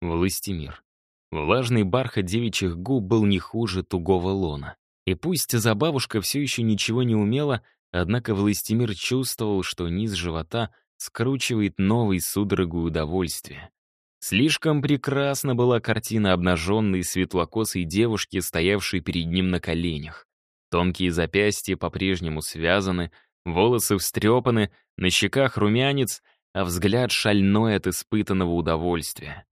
Властимир. Влажный бархат девичьих губ был не хуже тугого лона. И пусть забавушка все еще ничего не умела, однако Властимир чувствовал, что низ живота скручивает новый судорогу удовольствия. Слишком прекрасна была картина обнаженной светлокосой девушки, стоявшей перед ним на коленях. Тонкие запястья по-прежнему связаны, волосы встрепаны, на щеках румянец, а взгляд шальной от испытанного удовольствия.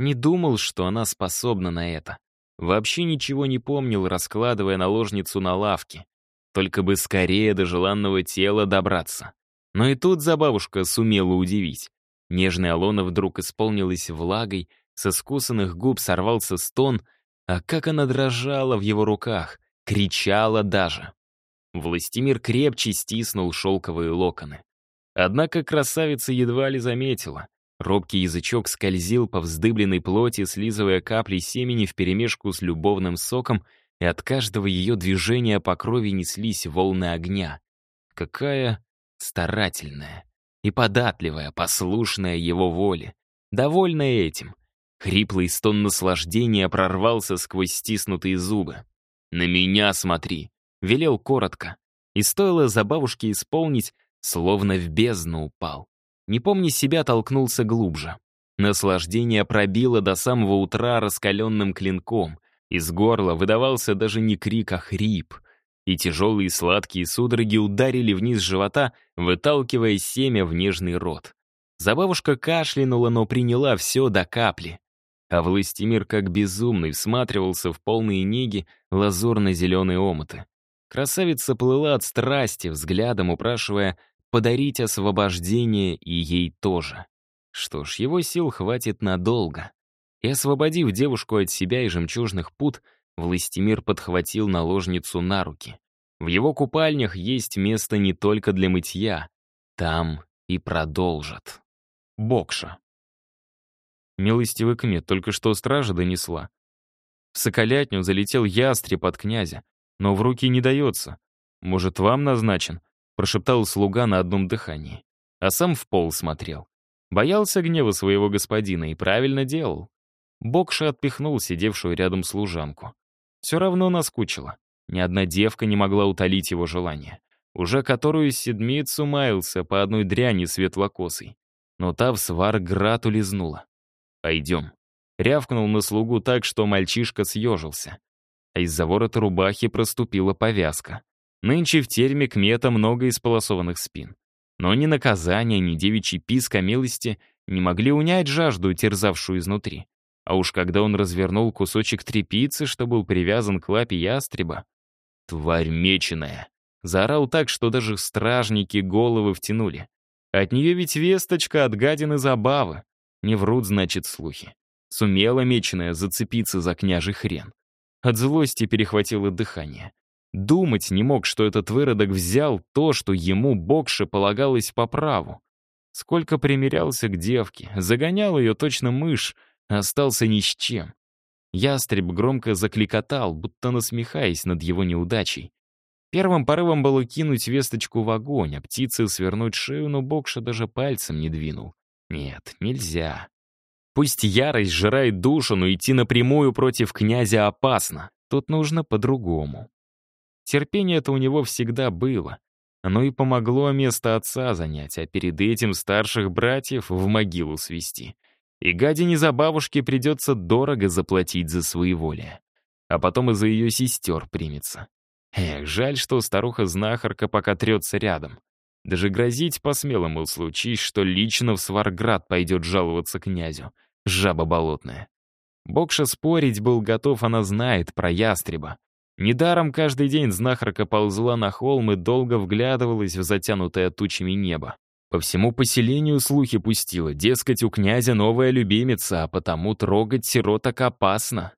Не думал, что она способна на это. Вообще ничего не помнил, раскладывая наложницу на лавке. Только бы скорее до желанного тела добраться. Но и тут забавушка сумела удивить. Нежная Алона вдруг исполнилась влагой, со скусанных губ сорвался стон, а как она дрожала в его руках, кричала даже. Властимир крепче стиснул шелковые локоны. Однако красавица едва ли заметила. Робкий язычок скользил по вздыбленной плоти, слизывая капли семени вперемешку с любовным соком, и от каждого ее движения по крови неслись волны огня. Какая старательная и податливая, послушная его воле, довольная этим. Хриплый стон наслаждения прорвался сквозь стиснутые зубы. «На меня смотри!» — велел коротко. И стоило за бабушки исполнить, словно в бездну упал. Не помня себя, толкнулся глубже. Наслаждение пробило до самого утра раскаленным клинком. Из горла выдавался даже не крик, а хрип. И тяжелые сладкие судороги ударили вниз живота, выталкивая семя в нежный рот. Забавушка кашлянула, но приняла все до капли. А Властимир как безумный всматривался в полные неги лазурно-зеленые омуты. Красавица плыла от страсти, взглядом упрашивая подарить освобождение и ей тоже. Что ж, его сил хватит надолго. И освободив девушку от себя и жемчужных пут, Властимир подхватил наложницу на руки. В его купальнях есть место не только для мытья. Там и продолжат. Бокша. Милостивый кмет только что стража донесла. В Соколятню залетел ястреб от князя, но в руки не дается. Может, вам назначен? Прошептал слуга на одном дыхании. А сам в пол смотрел. Боялся гнева своего господина и правильно делал. Бокша отпихнул сидевшую рядом служанку. Все равно наскучило. Ни одна девка не могла утолить его желание. Уже которую седмицу маялся по одной дряни светлокосой. Но та в сварград улизнула. «Пойдем». Рявкнул на слугу так, что мальчишка съежился. А из-за ворота рубахи проступила повязка. Нынче в терме кмета много исполосованных спин. Но ни наказание, ни девичий писк о милости не могли унять жажду, терзавшую изнутри. А уж когда он развернул кусочек трепицы, что был привязан к лапе ястреба, «Тварь меченая!» Заорал так, что даже стражники головы втянули. От нее ведь весточка от гадины забавы. Не врут, значит, слухи. Сумела меченая зацепиться за княжий хрен. От злости перехватило дыхание. Думать не мог, что этот выродок взял то, что ему Бокше полагалось по праву. Сколько примерялся к девке, загонял ее точно мышь, остался ни с чем. Ястреб громко закликотал, будто насмехаясь над его неудачей. Первым порывом было кинуть весточку в огонь, а птице свернуть шею, но Бокша даже пальцем не двинул. Нет, нельзя. Пусть ярость сжирает душу, но идти напрямую против князя опасно. Тут нужно по-другому. Терпение-то у него всегда было. Оно и помогло место отца занять, а перед этим старших братьев в могилу свести. И гадине за бабушки придется дорого заплатить за своеволие. А потом и за ее сестер примется. Эх, жаль, что старуха-знахарка пока трется рядом. Даже грозить посмела, мол, случись, что лично в Сварград пойдет жаловаться князю. Жаба болотная. Бокша спорить был готов, она знает про ястреба. Недаром каждый день знахарка ползла на холм и долго вглядывалась в затянутое тучами небо. По всему поселению слухи пустила, дескать, у князя новая любимица, а потому трогать сироток опасно.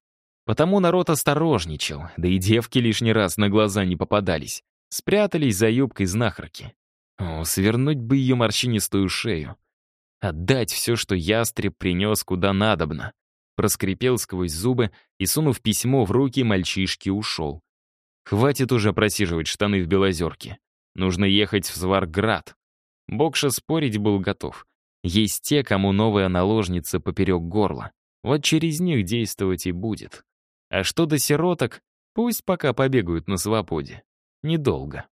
Потому народ осторожничал, да и девки лишний раз на глаза не попадались. Спрятались за юбкой знахарки. О, свернуть бы ее морщинистую шею. Отдать все, что ястреб принес куда надобно. Проскрипел сквозь зубы и, сунув письмо в руки, мальчишки ушел. Хватит уже просиживать штаны в Белозерке. Нужно ехать в Сварград. Бокша спорить был готов. Есть те, кому новая наложница поперек горла. Вот через них действовать и будет. А что до сироток, пусть пока побегают на свободе. Недолго.